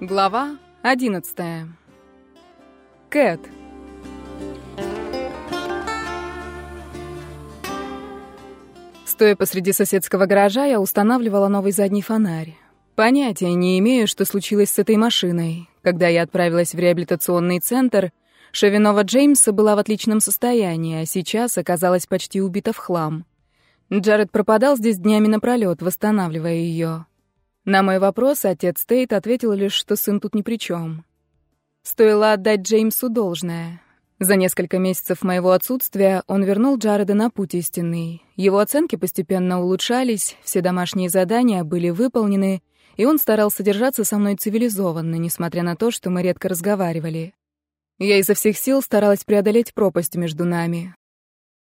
Глава 11. Кэт. Стоя посреди соседского гаража, я устанавливала новый задний фонарь. Понятия не имею, что случилось с этой машиной. Когда я отправилась в реабилитационный центр, Шевинова Джеймса была в отличном состоянии, а сейчас оказалась почти убита в хлам. Джаред пропадал здесь днями напролёт, восстанавливая ее. На мой вопрос отец Тейт ответил лишь, что сын тут ни при чем. Стоило отдать Джеймсу должное. За несколько месяцев моего отсутствия он вернул Джареда на путь истинный. Его оценки постепенно улучшались, все домашние задания были выполнены, и он старался держаться со мной цивилизованно, несмотря на то, что мы редко разговаривали. Я изо всех сил старалась преодолеть пропасть между нами.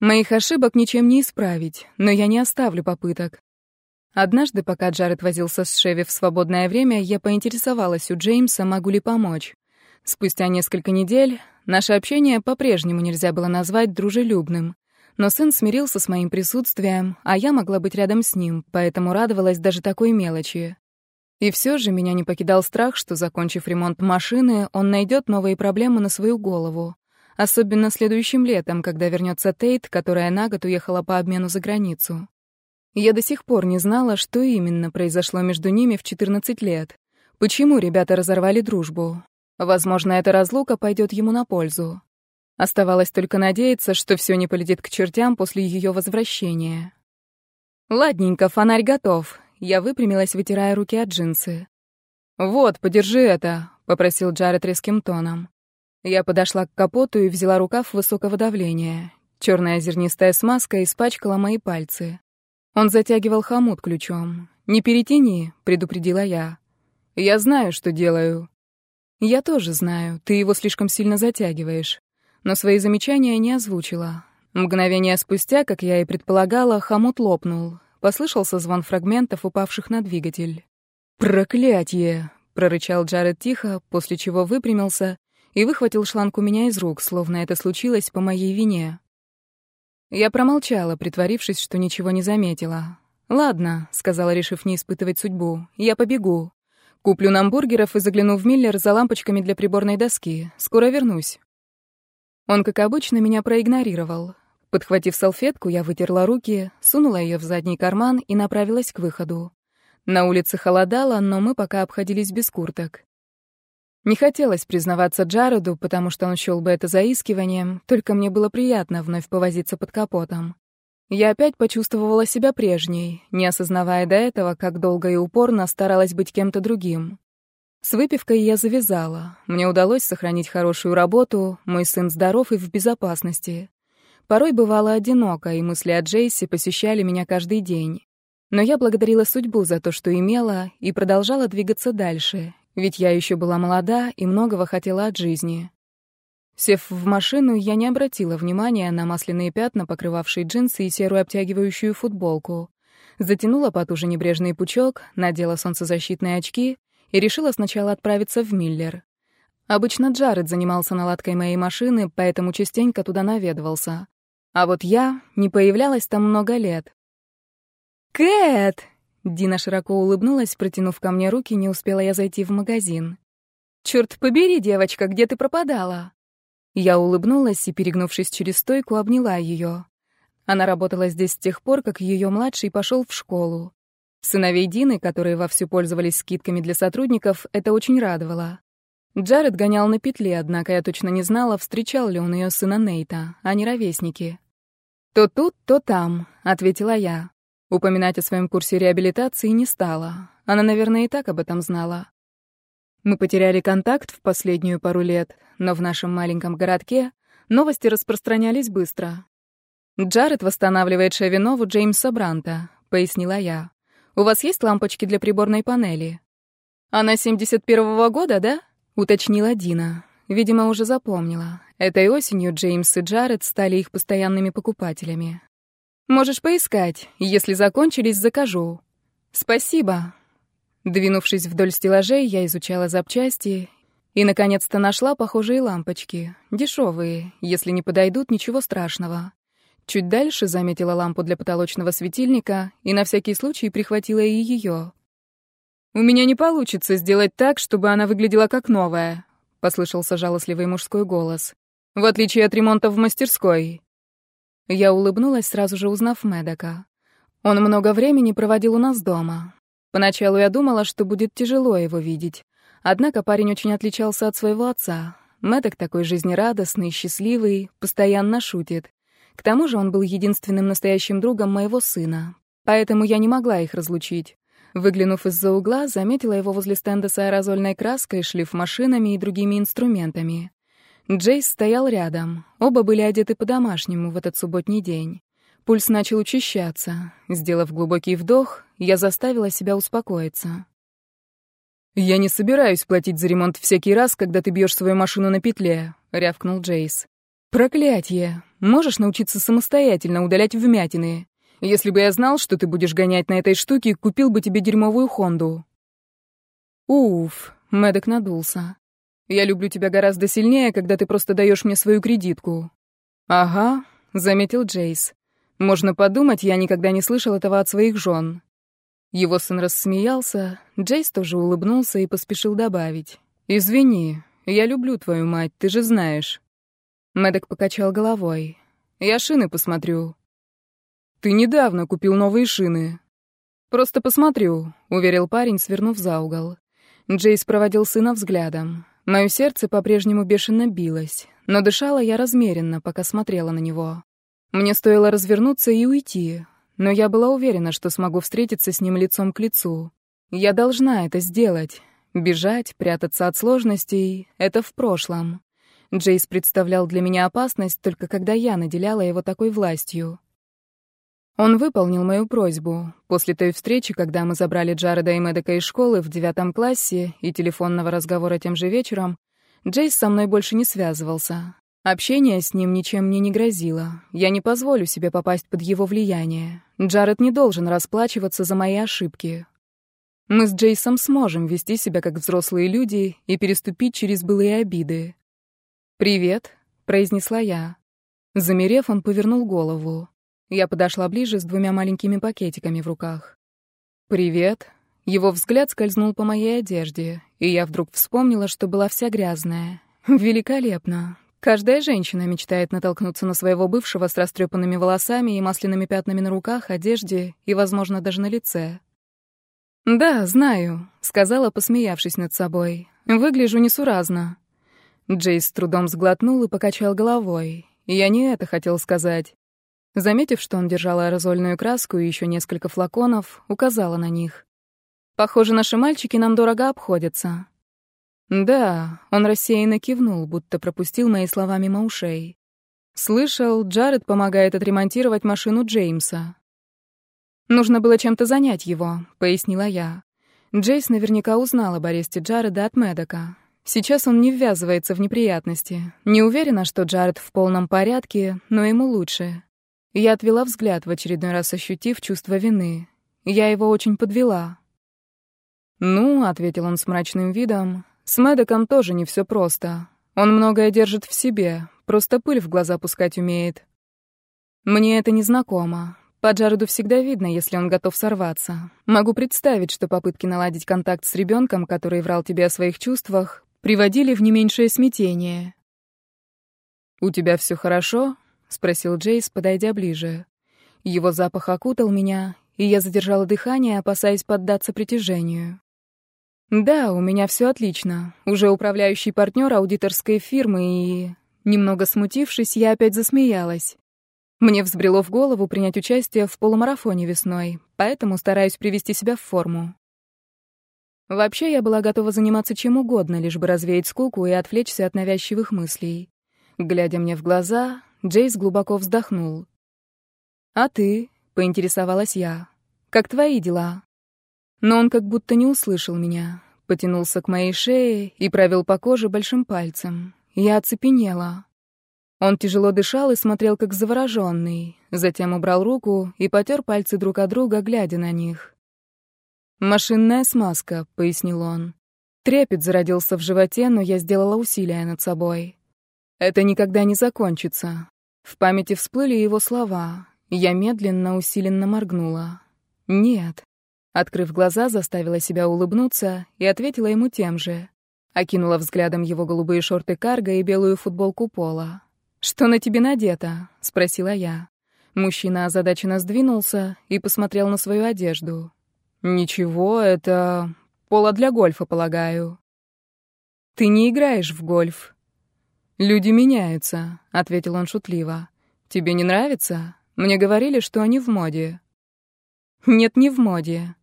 Моих ошибок ничем не исправить, но я не оставлю попыток. Однажды, пока Джаред возился с Шеви в свободное время, я поинтересовалась у Джеймса, могу ли помочь. Спустя несколько недель наше общение по-прежнему нельзя было назвать дружелюбным. Но сын смирился с моим присутствием, а я могла быть рядом с ним, поэтому радовалась даже такой мелочи. И все же меня не покидал страх, что, закончив ремонт машины, он найдет новые проблемы на свою голову. Особенно следующим летом, когда вернется Тейт, которая на год уехала по обмену за границу. Я до сих пор не знала, что именно произошло между ними в 14 лет. Почему ребята разорвали дружбу? Возможно, эта разлука пойдет ему на пользу. Оставалось только надеяться, что все не полетит к чертям после ее возвращения. «Ладненько, фонарь готов». Я выпрямилась, вытирая руки от джинсы. «Вот, подержи это», — попросил Джаред резким тоном. Я подошла к капоту и взяла рукав высокого давления. Черная зернистая смазка испачкала мои пальцы. Он затягивал хомут ключом. «Не перетяни», — предупредила я. «Я знаю, что делаю». «Я тоже знаю, ты его слишком сильно затягиваешь». Но свои замечания не озвучила. Мгновение спустя, как я и предполагала, хомут лопнул. Послышался звон фрагментов, упавших на двигатель. «Проклятье!» — прорычал Джаред тихо, после чего выпрямился и выхватил шланг у меня из рук, словно это случилось по моей вине. Я промолчала, притворившись, что ничего не заметила. «Ладно», — сказала, решив не испытывать судьбу, — «я побегу. Куплю нам бургеров и загляну в Миллер за лампочками для приборной доски. Скоро вернусь». Он, как обычно, меня проигнорировал. Подхватив салфетку, я вытерла руки, сунула ее в задний карман и направилась к выходу. На улице холодало, но мы пока обходились без курток. Не хотелось признаваться Джареду, потому что он счёл бы это заискиванием, только мне было приятно вновь повозиться под капотом. Я опять почувствовала себя прежней, не осознавая до этого, как долго и упорно старалась быть кем-то другим. С выпивкой я завязала. Мне удалось сохранить хорошую работу, мой сын здоров и в безопасности. Порой бывало одиноко, и мысли о Джейсе посещали меня каждый день. Но я благодарила судьбу за то, что имела, и продолжала двигаться дальше, ведь я еще была молода и многого хотела от жизни. Сев в машину, я не обратила внимания на масляные пятна, покрывавшие джинсы и серую обтягивающую футболку. Затянула потуже небрежный пучок, надела солнцезащитные очки и решила сначала отправиться в Миллер. Обычно Джаред занимался наладкой моей машины, поэтому частенько туда наведывался. А вот я не появлялась там много лет. «Кэт!» Дина широко улыбнулась, протянув ко мне руки, не успела я зайти в магазин. «Чёрт побери, девочка, где ты пропадала?» Я улыбнулась и, перегнувшись через стойку, обняла её. Она работала здесь с тех пор, как её младший пошёл в школу. Сыновей Дины, которые вовсю пользовались скидками для сотрудников, это очень радовало. Джаред гонял на петле, однако я точно не знала, встречал ли он её сына Нейта, а не ровесники. «То тут, то там», — ответила я. Упоминать о своем курсе реабилитации не стала. Она, наверное, и так об этом знала. Мы потеряли контакт в последнюю пару лет, но в нашем маленьком городке новости распространялись быстро. «Джаред восстанавливает Шевинову Джеймса Бранта», — пояснила я. «У вас есть лампочки для приборной панели?» «Она 71-го года, да?» — уточнила Дина. Видимо, уже запомнила. Этой осенью Джеймс и Джаред стали их постоянными покупателями. Можешь поискать. Если закончились, закажу. Спасибо. Двинувшись вдоль стеллажей, я изучала запчасти и, наконец-то, нашла похожие лампочки. Дешевые. Если не подойдут, ничего страшного. Чуть дальше заметила лампу для потолочного светильника и на всякий случай прихватила и ее. «У меня не получится сделать так, чтобы она выглядела как новая», — послышался жалостливый мужской голос. «В отличие от ремонта в мастерской». Я улыбнулась, сразу же узнав Медока. Он много времени проводил у нас дома. Поначалу я думала, что будет тяжело его видеть. Однако парень очень отличался от своего отца. Мэддок такой жизнерадостный, счастливый, постоянно шутит. К тому же он был единственным настоящим другом моего сына. Поэтому я не могла их разлучить. Выглянув из-за угла, заметила его возле стенда с аэрозольной краской, шлифмашинами и другими инструментами. Джейс стоял рядом. Оба были одеты по-домашнему в этот субботний день. Пульс начал учащаться. Сделав глубокий вдох, я заставила себя успокоиться. «Я не собираюсь платить за ремонт всякий раз, когда ты бьешь свою машину на петле», — рявкнул Джейс. «Проклятье! Можешь научиться самостоятельно удалять вмятины. Если бы я знал, что ты будешь гонять на этой штуке, купил бы тебе дерьмовую Хонду». «Уф», — Мэддок надулся. «Я люблю тебя гораздо сильнее, когда ты просто даешь мне свою кредитку». «Ага», — заметил Джейс. «Можно подумать, я никогда не слышал этого от своих жен». Его сын рассмеялся, Джейс тоже улыбнулся и поспешил добавить. «Извини, я люблю твою мать, ты же знаешь». Мэддок покачал головой. «Я шины посмотрю». «Ты недавно купил новые шины». «Просто посмотрю», — уверил парень, свернув за угол. Джейс проводил сына взглядом. Мое сердце по-прежнему бешено билось, но дышала я размеренно, пока смотрела на него. Мне стоило развернуться и уйти, но я была уверена, что смогу встретиться с ним лицом к лицу. Я должна это сделать. Бежать, прятаться от сложностей — это в прошлом. Джейс представлял для меня опасность только когда я наделяла его такой властью. Он выполнил мою просьбу. После той встречи, когда мы забрали Джареда и Мэдека из школы в девятом классе и телефонного разговора тем же вечером, Джейс со мной больше не связывался. Общение с ним ничем мне не грозило. Я не позволю себе попасть под его влияние. Джаред не должен расплачиваться за мои ошибки. Мы с Джейсом сможем вести себя как взрослые люди и переступить через былые обиды. «Привет», — произнесла я. Замерев, он повернул голову. Я подошла ближе с двумя маленькими пакетиками в руках. «Привет». Его взгляд скользнул по моей одежде, и я вдруг вспомнила, что была вся грязная. Великолепно. Каждая женщина мечтает натолкнуться на своего бывшего с растрепанными волосами и масляными пятнами на руках, одежде и, возможно, даже на лице. «Да, знаю», — сказала, посмеявшись над собой. «Выгляжу несуразно». Джейс с трудом сглотнул и покачал головой. Я не это хотел сказать. Заметив, что он держал аэрозольную краску и еще несколько флаконов, указала на них. «Похоже, наши мальчики нам дорого обходятся». «Да», — он рассеянно кивнул, будто пропустил мои слова мимо ушей. «Слышал, Джаред помогает отремонтировать машину Джеймса». «Нужно было чем-то занять его», — пояснила я. Джейс наверняка узнал об аресте Джареда от Медока. Сейчас он не ввязывается в неприятности. Не уверена, что Джаред в полном порядке, но ему лучше. Я отвела взгляд, в очередной раз ощутив чувство вины. Я его очень подвела. «Ну», — ответил он с мрачным видом, — «с Мэддоком тоже не все просто. Он многое держит в себе, просто пыль в глаза пускать умеет. Мне это не знакомо. По Джареду всегда видно, если он готов сорваться. Могу представить, что попытки наладить контакт с ребенком, который врал тебе о своих чувствах, приводили в не меньшее смятение. «У тебя все хорошо?» — спросил Джейс, подойдя ближе. Его запах окутал меня, и я задержала дыхание, опасаясь поддаться притяжению. «Да, у меня все отлично. Уже управляющий партнер аудиторской фирмы и...» Немного смутившись, я опять засмеялась. Мне взбрело в голову принять участие в полумарафоне весной, поэтому стараюсь привести себя в форму. Вообще, я была готова заниматься чем угодно, лишь бы развеять скуку и отвлечься от навязчивых мыслей. Глядя мне в глаза, Джейс глубоко вздохнул. «А ты?» — поинтересовалась я. «Как твои дела?» Но он как будто не услышал меня, потянулся к моей шее и провел по коже большим пальцем. Я оцепенела. Он тяжело дышал и смотрел как завороженный, затем убрал руку и потер пальцы друг от друга, глядя на них. «Машинная смазка», — пояснил он. Трепет зародился в животе, но я сделала усилие над собой. «Это никогда не закончится. В памяти всплыли его слова. Я медленно, усиленно моргнула. Нет. Открыв глаза, заставила себя улыбнуться и ответила ему тем же. Окинула взглядом его голубые шорты карго и белую футболку пола. «Что на тебе надето?» — спросила я. Мужчина озадаченно сдвинулся и посмотрел на свою одежду. «Ничего, это поло для гольфа, полагаю». «Ты не играешь в гольф». «Люди меняются», — ответил он шутливо. «Тебе не нравится? Мне говорили, что они в моде». «Нет, не в моде».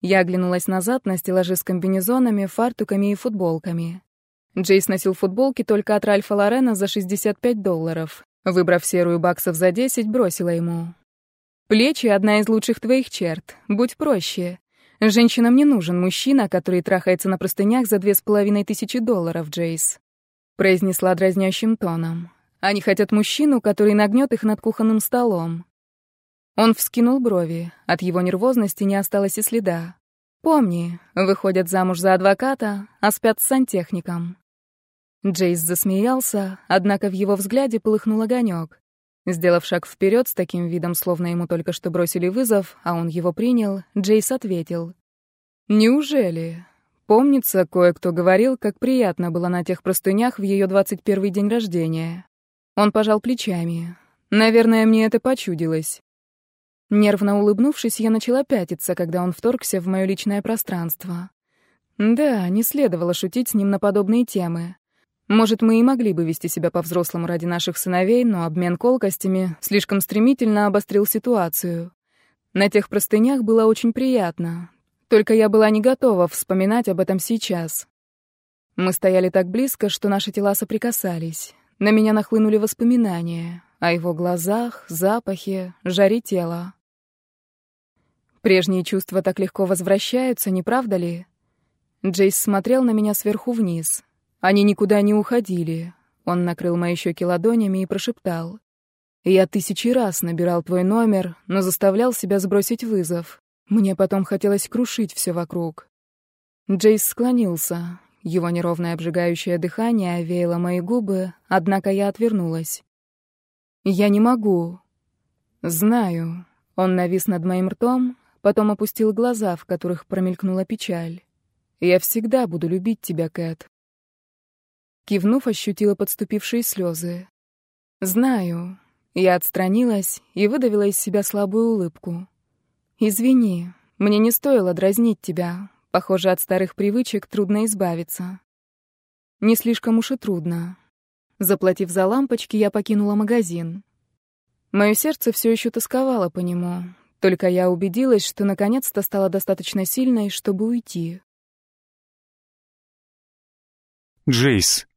Я оглянулась назад на стеллажи с комбинезонами, фартуками и футболками. Джейс носил футболки только от Ральфа Лорена за 65 долларов. Выбрав серую баксов за 10, бросила ему. «Плечи — одна из лучших твоих черт. Будь проще. Женщинам не нужен мужчина, который трахается на простынях за две с половиной тысячи долларов, Джейс», — произнесла дразнящим тоном. «Они хотят мужчину, который нагнет их над кухонным столом». Он вскинул брови. От его нервозности не осталось и следа. «Помни, выходят замуж за адвоката, а спят с сантехником. Джейс засмеялся, однако в его взгляде полыхнул огонек. Сделав шаг вперед с таким видом, словно ему только что бросили вызов, а он его принял, Джейс ответил. «Неужели? Помнится, кое-кто говорил, как приятно было на тех простынях в ее 21 день рождения». Он пожал плечами. «Наверное, мне это почудилось». Нервно улыбнувшись, я начала пятиться, когда он вторгся в мое личное пространство. Да, не следовало шутить с ним на подобные темы. Может, мы и могли бы вести себя по-взрослому ради наших сыновей, но обмен колкостями слишком стремительно обострил ситуацию. На тех простынях было очень приятно. Только я была не готова вспоминать об этом сейчас. Мы стояли так близко, что наши тела соприкасались. На меня нахлынули воспоминания о его глазах, запахе, жаре тела. Прежние чувства так легко возвращаются, не правда ли? Джейс смотрел на меня сверху вниз. Они никуда не уходили. Он накрыл мои щеки ладонями и прошептал. «Я тысячи раз набирал твой номер, но заставлял себя сбросить вызов. Мне потом хотелось крушить все вокруг». Джейс склонился. Его неровное обжигающее дыхание овеяло мои губы, однако я отвернулась. «Я не могу». «Знаю». Он навис над моим ртом, потом опустил глаза, в которых промелькнула печаль. «Я всегда буду любить тебя, Кэт». Кивнув, ощутила подступившие слезы. «Знаю». Я отстранилась и выдавила из себя слабую улыбку. «Извини, мне не стоило дразнить тебя. Похоже, от старых привычек трудно избавиться». «Не слишком уж и трудно». Заплатив за лампочки, я покинула магазин. Мое сердце все еще тосковало по нему, только я убедилась, что наконец-то стала достаточно сильной, чтобы уйти. Джейс.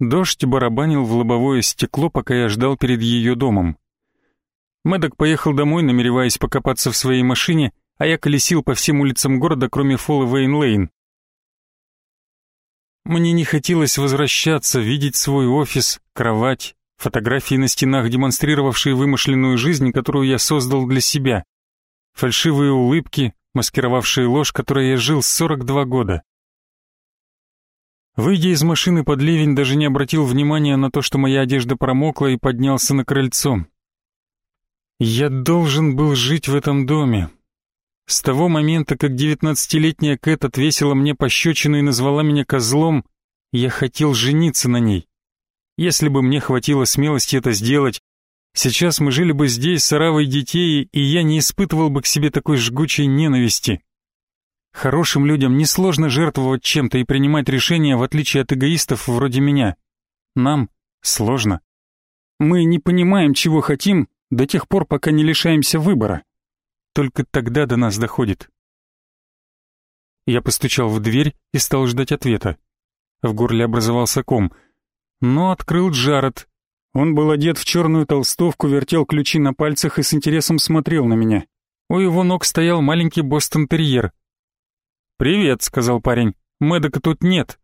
Дождь барабанил в лобовое стекло, пока я ждал перед ее домом. Мэддок поехал домой, намереваясь покопаться в своей машине, а я колесил по всем улицам города, кроме Фолла Вейн-Лейн. Мне не хотелось возвращаться, видеть свой офис, кровать, фотографии на стенах, демонстрировавшие вымышленную жизнь, которую я создал для себя, фальшивые улыбки, маскировавшие ложь, которой я жил 42 года. Выйдя из машины под ливень, даже не обратил внимания на то, что моя одежда промокла и поднялся на крыльцо. Я должен был жить в этом доме. С того момента, как девятнадцатилетняя Кэт отвесила мне пощечину и назвала меня козлом, я хотел жениться на ней. Если бы мне хватило смелости это сделать, сейчас мы жили бы здесь с оравой детей, и я не испытывал бы к себе такой жгучей ненависти. Хорошим людям несложно жертвовать чем-то и принимать решения, в отличие от эгоистов вроде меня. Нам сложно. Мы не понимаем, чего хотим, до тех пор, пока не лишаемся выбора. Только тогда до нас доходит. Я постучал в дверь и стал ждать ответа. В горле образовался ком. Но открыл Джаред. Он был одет в черную толстовку, вертел ключи на пальцах и с интересом смотрел на меня. У его ног стоял маленький бостон-терьер, «Привет», — сказал парень. «Мэдока тут нет».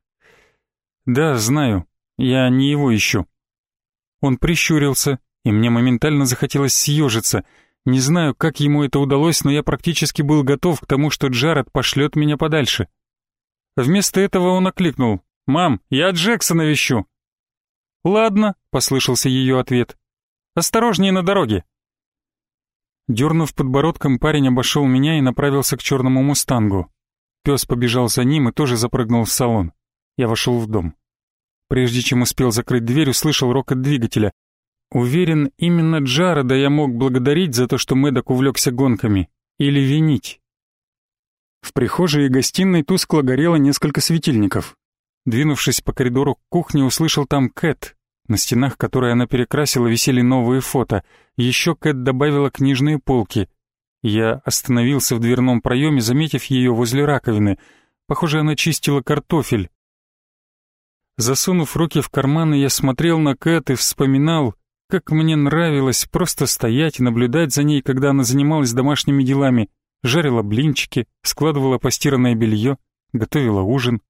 «Да, знаю. Я не его ищу». Он прищурился, и мне моментально захотелось съежиться. Не знаю, как ему это удалось, но я практически был готов к тому, что Джаред пошлет меня подальше. Вместо этого он окликнул. «Мам, я Джексона вещу». «Ладно», — послышался ее ответ. «Осторожнее на дороге». Дернув подбородком, парень обошел меня и направился к черному мустангу. Пес побежал за ним и тоже запрыгнул в салон. Я вошел в дом. Прежде чем успел закрыть дверь, услышал рокот двигателя. Уверен, именно Джареда я мог благодарить за то, что Мэддок увлекся гонками. Или винить. В прихожей и гостиной тускло горело несколько светильников. Двинувшись по коридору к кухне, услышал там Кэт. На стенах, которые она перекрасила, висели новые фото. Еще Кэт добавила книжные полки. Я остановился в дверном проеме, заметив ее возле раковины. Похоже, она чистила картофель. Засунув руки в карманы, я смотрел на Кэт и вспоминал, как мне нравилось просто стоять и наблюдать за ней, когда она занималась домашними делами, жарила блинчики, складывала постиранное белье, готовила ужин.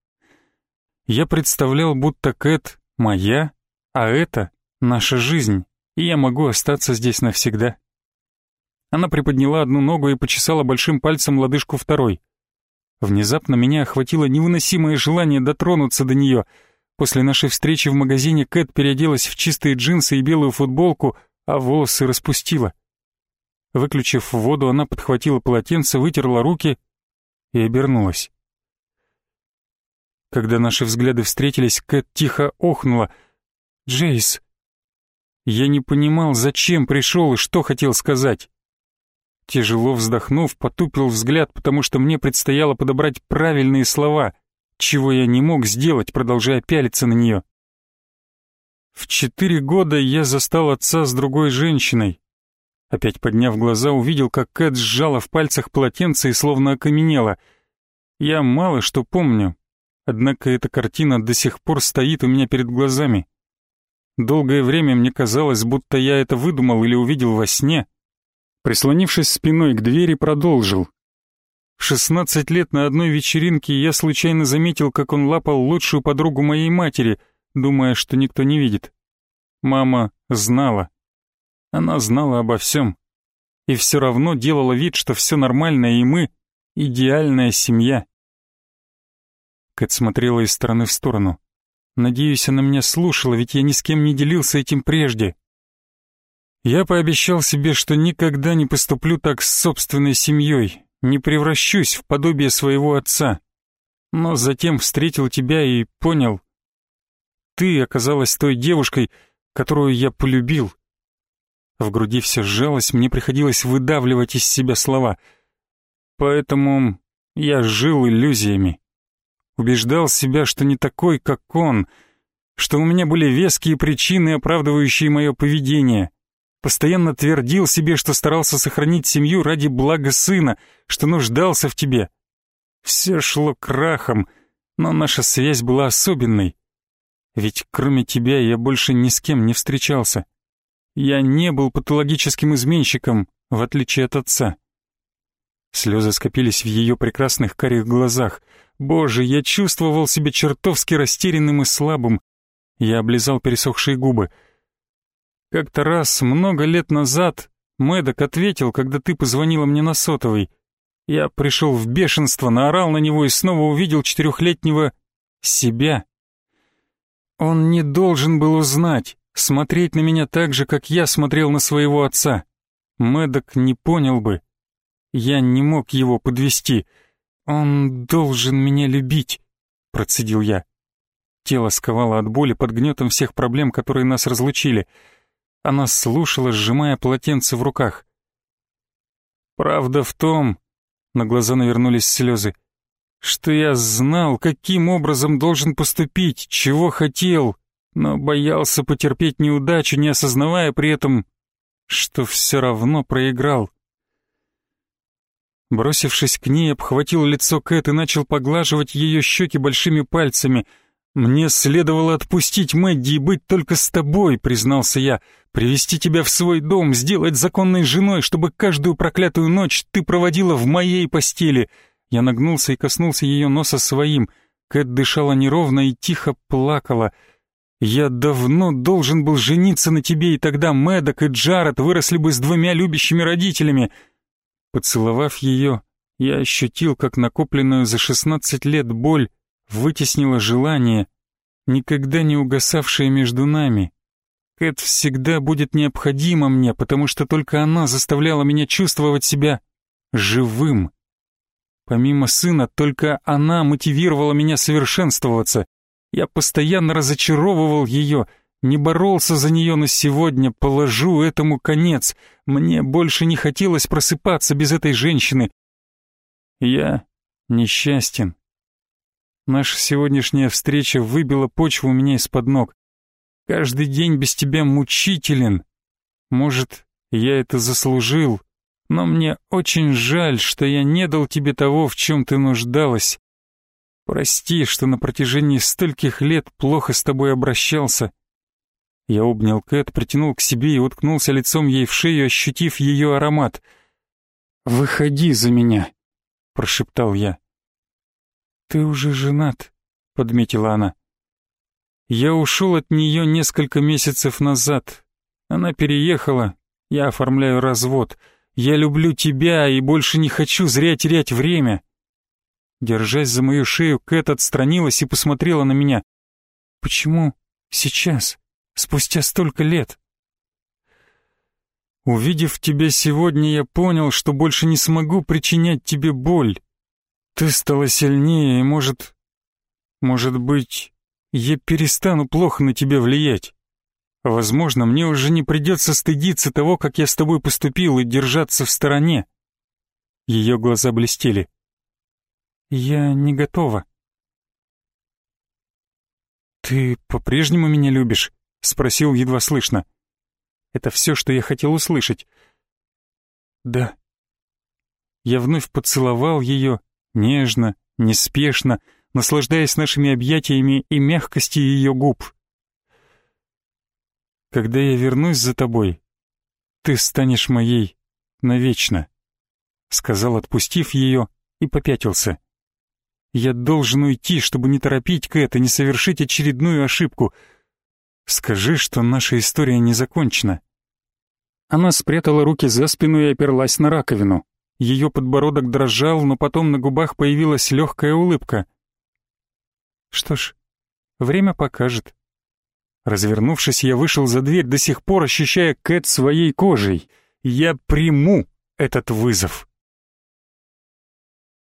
Я представлял, будто Кэт моя, а это наша жизнь, и я могу остаться здесь навсегда. Она приподняла одну ногу и почесала большим пальцем лодыжку второй. Внезапно меня охватило невыносимое желание дотронуться до нее. После нашей встречи в магазине Кэт переоделась в чистые джинсы и белую футболку, а волосы распустила. Выключив воду, она подхватила полотенце, вытерла руки и обернулась. Когда наши взгляды встретились, Кэт тихо охнула. «Джейс!» Я не понимал, зачем пришел и что хотел сказать. Тяжело вздохнув, потупил взгляд, потому что мне предстояло подобрать правильные слова, чего я не мог сделать, продолжая пялиться на нее. В четыре года я застал отца с другой женщиной. Опять подняв глаза, увидел, как Кэт сжала в пальцах полотенце и словно окаменела. Я мало что помню, однако эта картина до сих пор стоит у меня перед глазами. Долгое время мне казалось, будто я это выдумал или увидел во сне — Прислонившись спиной к двери, продолжил. В 16 лет на одной вечеринке я случайно заметил, как он лапал лучшую подругу моей матери, думая, что никто не видит. Мама знала. Она знала обо всем. И все равно делала вид, что все нормально, и мы — идеальная семья. Кэт смотрела из стороны в сторону. Надеюсь, она меня слушала, ведь я ни с кем не делился этим прежде. Я пообещал себе, что никогда не поступлю так с собственной семьей, не превращусь в подобие своего отца. Но затем встретил тебя и понял. Ты оказалась той девушкой, которую я полюбил. В груди все сжалось, мне приходилось выдавливать из себя слова. Поэтому я жил иллюзиями. Убеждал себя, что не такой, как он, что у меня были веские причины, оправдывающие мое поведение — Постоянно твердил себе, что старался сохранить семью ради блага сына, что нуждался в тебе. Все шло крахом, но наша связь была особенной. Ведь кроме тебя я больше ни с кем не встречался. Я не был патологическим изменщиком, в отличие от отца. Слезы скопились в ее прекрасных карих глазах. Боже, я чувствовал себя чертовски растерянным и слабым. Я облизал пересохшие губы — как-то раз, много лет назад, Мэддок ответил, когда ты позвонила мне на сотовый. Я пришел в бешенство, наорал на него и снова увидел четырехлетнего себя. Он не должен был узнать, смотреть на меня так же, как я смотрел на своего отца. Мэддок не понял бы. Я не мог его подвести. Он должен меня любить, процедил я. Тело сковало от боли под гнетом всех проблем, которые нас разлучили — она слушала, сжимая полотенце в руках. «Правда в том...» — на глаза навернулись слезы что я знал, каким образом должен поступить, чего хотел, но боялся потерпеть неудачу, не осознавая при этом, что все равно проиграл. Бросившись к ней, обхватил лицо Кэт и начал поглаживать ее щеки большими пальцами — «Мне следовало отпустить Мэдди и быть только с тобой», — признался я, «привести тебя в свой дом, сделать законной женой, чтобы каждую проклятую ночь ты проводила в моей постели». Я нагнулся и коснулся ее носа своим. Кэт дышала неровно и тихо плакала. «Я давно должен был жениться на тебе, и тогда Мэддок и Джаред выросли бы с двумя любящими родителями». Поцеловав ее, я ощутил, как накопленную за шестнадцать лет боль вытеснило желание, никогда не угасавшее между нами, Кэт всегда будет необходима мне, потому что только она заставляла меня чувствовать себя живым. Помимо сына, только она мотивировала меня совершенствоваться. Я постоянно разочаровывал ее, не боролся за нее, но сегодня положу этому конец. Мне больше не хотелось просыпаться без этой женщины. Я несчастен. Наша сегодняшняя встреча выбила почву у меня из-под ног. Каждый день без тебя мучителен. Может, я это заслужил, но мне очень жаль, что я не дал тебе того, в чем ты нуждалась. Прости, что на протяжении стольких лет плохо с тобой обращался. Я обнял Кэт, притянул к себе и уткнулся лицом ей в шею, ощутив ее аромат. «Выходи за меня», — прошептал я. «Ты уже женат», — подметила она. Я ушел от нее несколько месяцев назад. Она переехала, я оформляю развод. Я люблю тебя и больше не хочу зря терять время. Держась за мою шею, Кэт отстранилась и посмотрела на меня. Почему сейчас, спустя столько лет? Увидев тебя сегодня, я понял, что больше не смогу причинять тебе боль. Ты стала сильнее, и, может... Может быть, я перестану плохо на тебя влиять. Возможно, мне уже не придется стыдиться того, как я с тобой поступил, и держаться в стороне. Ее глаза блестели. Я не готова. «Ты по-прежнему меня любишь?» — спросил едва слышно. Это все, что я хотел услышать. «Да». Я вновь поцеловал ее, нежно, неспешно, наслаждаясь нашими объятиями и мягкостью ее губ. «Когда я вернусь за тобой, ты станешь моей навечно», — сказал, отпустив ее, и попятился. «Я должен уйти, чтобы не торопить Кэт и не совершить очередную ошибку. Скажи, что наша история не закончена». Она спрятала руки за спину и оперлась на раковину. Ее подбородок дрожал, но потом на губах появилась легкая улыбка — что ж, время покажет. Развернувшись, я вышел за дверь, до сих пор ощущая Кэт своей кожей. Я приму этот вызов.